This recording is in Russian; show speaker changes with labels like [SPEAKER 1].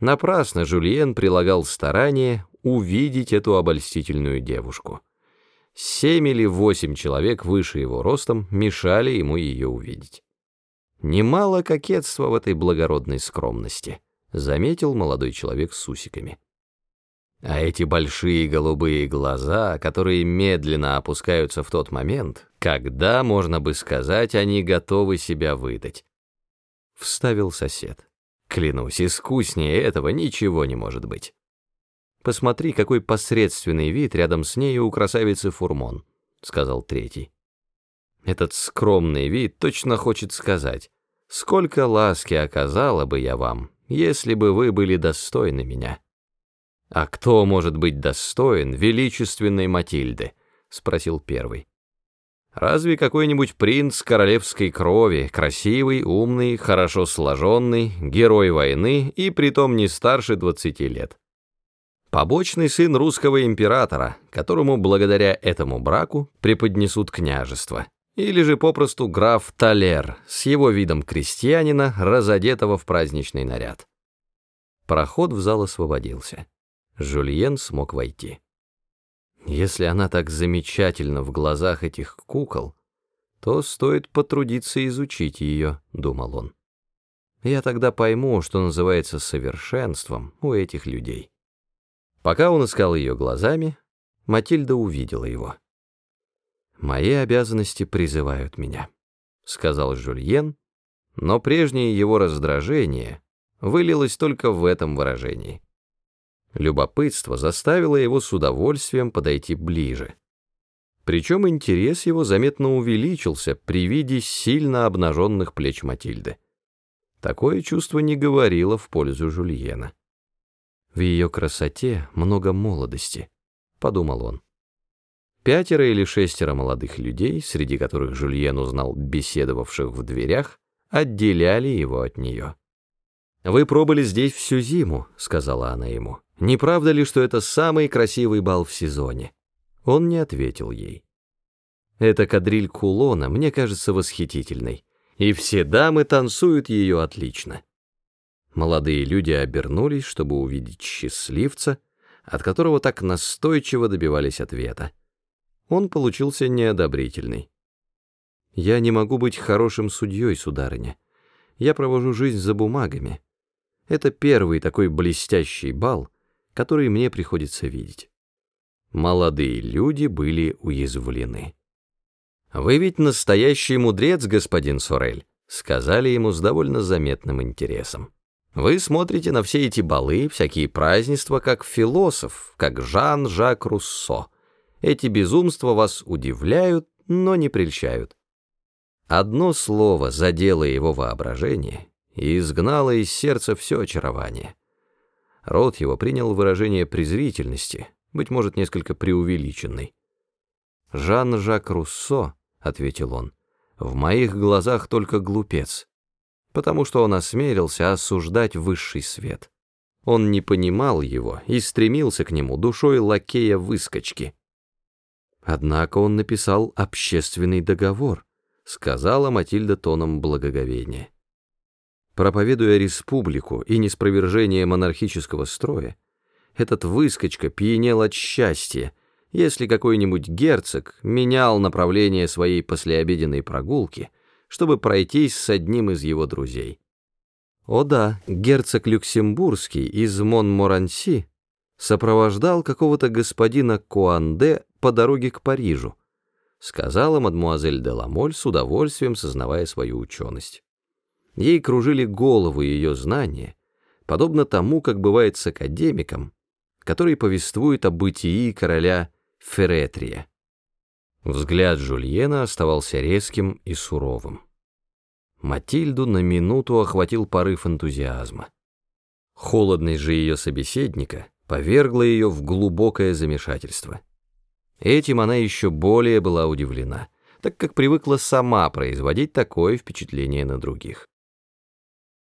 [SPEAKER 1] Напрасно Жюльен прилагал старание увидеть эту обольстительную девушку. Семь или восемь человек выше его ростом мешали ему ее увидеть. Немало кокетства в этой благородной скромности, заметил молодой человек с усиками. А эти большие голубые глаза, которые медленно опускаются в тот момент, когда, можно бы сказать, они готовы себя выдать. Вставил сосед. Клянусь, искуснее этого ничего не может быть. Посмотри, какой посредственный вид рядом с ней у красавицы Фурмон, сказал третий. Этот скромный вид точно хочет сказать, сколько ласки оказала бы я вам, если бы вы были достойны меня. А кто может быть достоин величественной Матильды? спросил первый. Разве какой-нибудь принц королевской крови, красивый, умный, хорошо сложенный, герой войны и притом не старше двадцати лет? Побочный сын русского императора, которому благодаря этому браку преподнесут княжество. Или же попросту граф Талер с его видом крестьянина, разодетого в праздничный наряд. Проход в зал освободился. Жюльен смог войти. Если она так замечательна в глазах этих кукол, то стоит потрудиться изучить ее, думал он. Я тогда пойму, что называется совершенством у этих людей. Пока он искал ее глазами, Матильда увидела его. «Мои обязанности призывают меня», — сказал Жюльен, но прежнее его раздражение вылилось только в этом выражении. Любопытство заставило его с удовольствием подойти ближе. Причем интерес его заметно увеличился при виде сильно обнаженных плеч Матильды. Такое чувство не говорило в пользу Жульена. В ее красоте много молодости, подумал он. Пятеро или шестеро молодых людей, среди которых Жульен узнал беседовавших в дверях, отделяли его от нее. «Вы пробыли здесь всю зиму», — сказала она ему. «Не правда ли, что это самый красивый бал в сезоне?» Он не ответил ей. «Эта кадриль кулона мне кажется восхитительной, и все дамы танцуют ее отлично». Молодые люди обернулись, чтобы увидеть счастливца, от которого так настойчиво добивались ответа. Он получился неодобрительный. «Я не могу быть хорошим судьей, сударыня. Я провожу жизнь за бумагами. Это первый такой блестящий бал, который мне приходится видеть». Молодые люди были уязвлены. «Вы ведь настоящий мудрец, господин Сорель», — сказали ему с довольно заметным интересом. Вы смотрите на все эти балы, всякие празднества, как философ, как Жан-Жак Руссо. Эти безумства вас удивляют, но не прельщают. Одно слово задело его воображение и изгнало из сердца все очарование. Рот его принял выражение презрительности, быть может, несколько преувеличенный. «Жан-Жак Руссо», — ответил он, — «в моих глазах только глупец» потому что он осмелился осуждать высший свет. Он не понимал его и стремился к нему душой лакея-выскочки. Однако он написал общественный договор, сказала Матильда тоном благоговения. Проповедуя республику и неспровержение монархического строя, этот выскочка пьянел от счастья, если какой-нибудь герцог менял направление своей послеобеденной прогулки — чтобы пройтись с одним из его друзей. О да, герцог Люксембургский из Монморанси сопровождал какого-то господина Куанде по дороге к Парижу, сказала мадмуазель де Ламоль с удовольствием сознавая свою ученость. Ей кружили голову ее знания, подобно тому, как бывает с академиком, который повествует о бытии короля Феретрия. Взгляд Жульена оставался резким и суровым. Матильду на минуту охватил порыв энтузиазма. Холодность же ее собеседника повергла ее в глубокое замешательство. Этим она еще более была удивлена, так как привыкла сама производить такое впечатление на других.